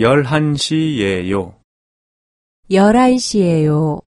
열한 시예요. 11시예요.